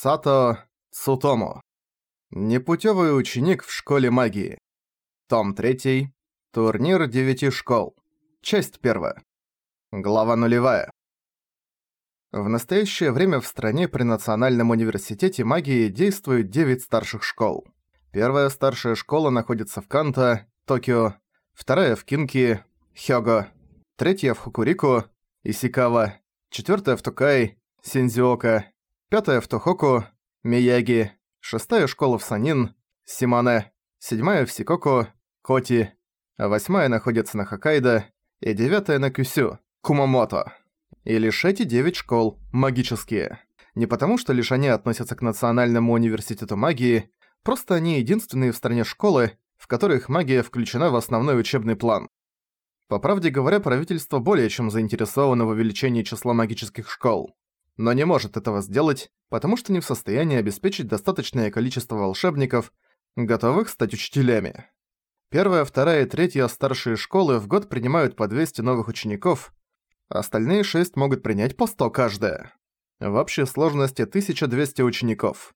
Сато Цутому. Непутевый ученик в школе магии. Том 3. Турнир девяти школ. Часть 1. Глава нулевая. В настоящее время в стране при Национальном университете магии действует 9 старших школ. Первая старшая школа находится в Канто, Токио, вторая в Кинки, Хёго, третья в Хокурику, Исикава, четвертая в Токай, Синдзюока, пятая в Тохоку, Мияги, шестая школа в Санин, Симане, седьмая в Сикоку, Коти, восьмая находится на Хоккайдо и девятая на Кюсю, Кумамото. И лишь эти девять школ магические. Не потому, что лишь они относятся к Национальному университету магии, просто они единственные в стране школы, в которых магия включена в основной учебный план. По правде говоря, правительство более чем заинтересовано в увеличении числа магических школ но не может этого сделать, потому что не в состоянии обеспечить достаточное количество волшебников, готовых стать учителями. Первая, вторая и третья старшие школы в год принимают по 200 новых учеников, остальные шесть могут принять по 100 каждая. В общей сложности 1200 учеников.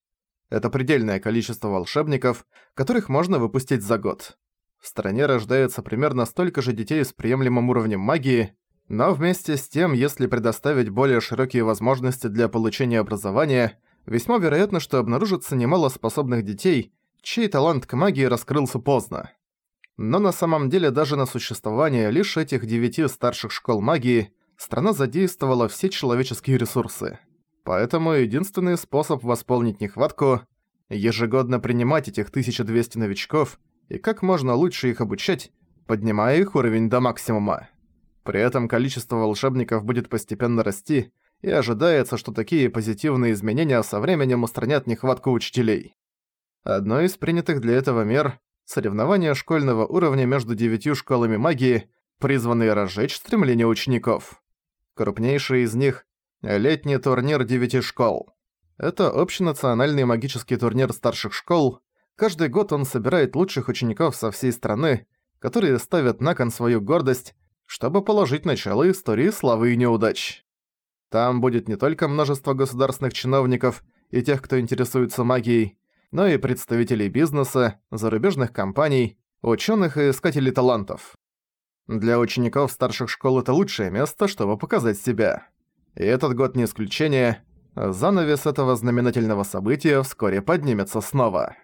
Это предельное количество волшебников, которых можно выпустить за год. В стране рождается примерно столько же детей с приемлемым уровнем магии, но вместе с тем, если предоставить более широкие возможности для получения образования, весьма вероятно, что обнаружится немало способных детей, чей талант к магии раскрылся поздно. Но на самом деле даже на существование лишь этих девяти старших школ магии страна задействовала все человеческие ресурсы. Поэтому единственный способ восполнить нехватку – ежегодно принимать этих 1200 новичков и как можно лучше их обучать, поднимая их уровень до максимума. При этом количество волшебников будет постепенно расти, и ожидается, что такие позитивные изменения со временем устранят нехватку учителей. Одной из принятых для этого мер – соревнования школьного уровня между девятью школами магии, призванные разжечь стремление учеников. Крупнейший из них – летний турнир девяти школ. Это общенациональный магический турнир старших школ. Каждый год он собирает лучших учеников со всей страны, которые ставят на кон свою гордость чтобы положить начало истории славы и неудач. Там будет не только множество государственных чиновников и тех, кто интересуется магией, но и представителей бизнеса, зарубежных компаний, ученых и искателей талантов. Для учеников старших школ это лучшее место, чтобы показать себя. И этот год не исключение. Занавес этого знаменательного события вскоре поднимется снова.